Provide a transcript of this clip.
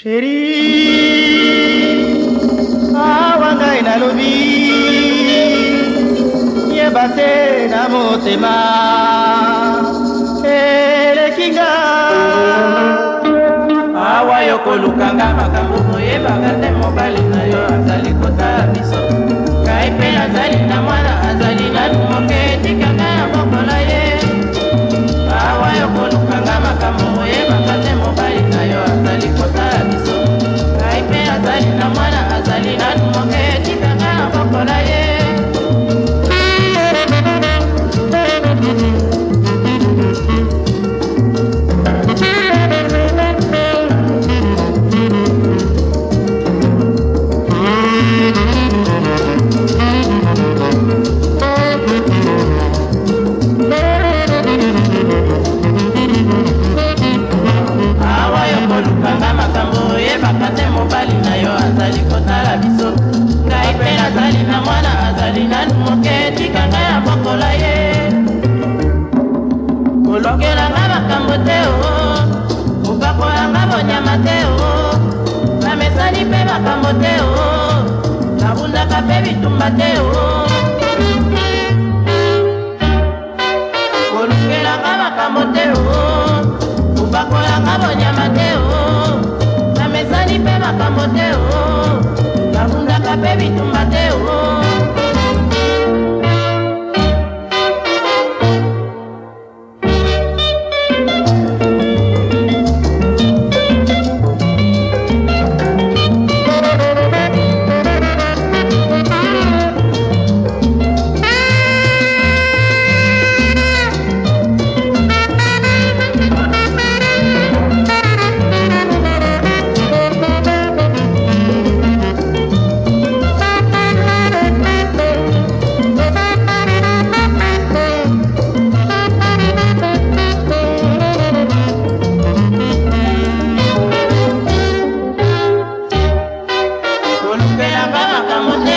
sheri awa ngai nalobi yeba te na motema eleki nga awa yo kolukanga makambo moyebaka te mobali na yo azali kota biso kai mpe azali na mwana azali nani moke tika ngai abokola ye kolokelanga makambo te o kopakolanga bonyama te o bamesani mpe makambo te o babundaka mpe bitumba te o kolungelanga makambo te o kopakolanga bonyama te o bamesani mpe makambo te o babundaka mpe bitumba te o makambo te